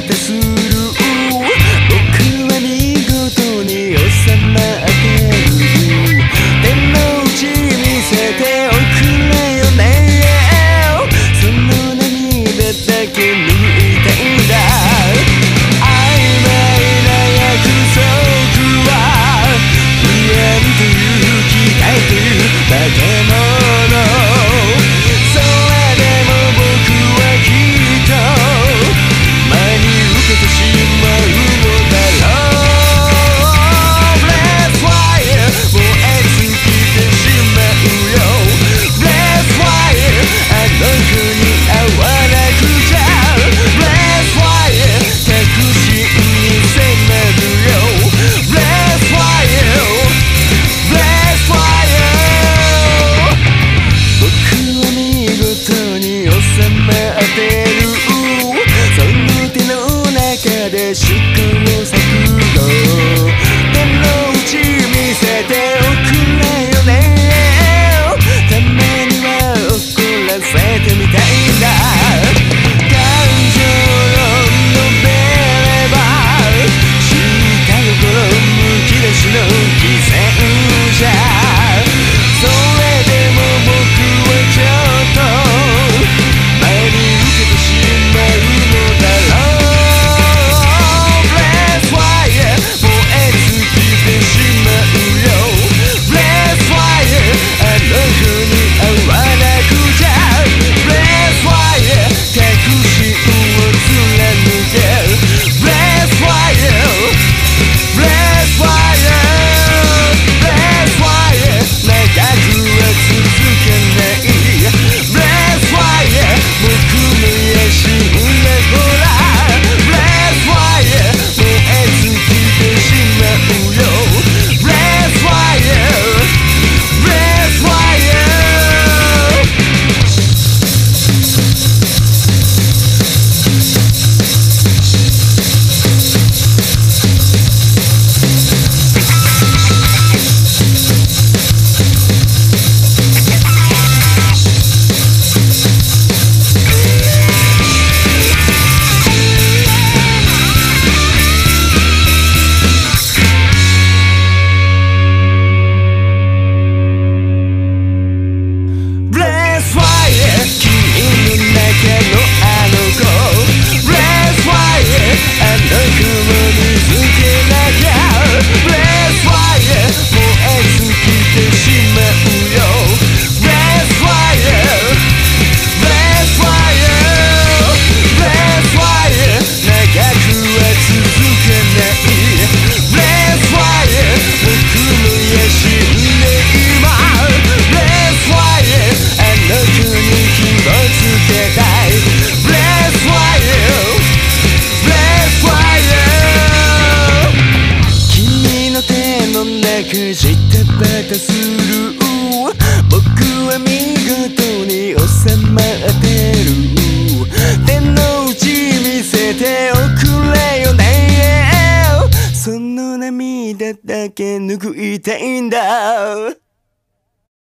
てするしか能和你。涙だけ拭いたいんだ。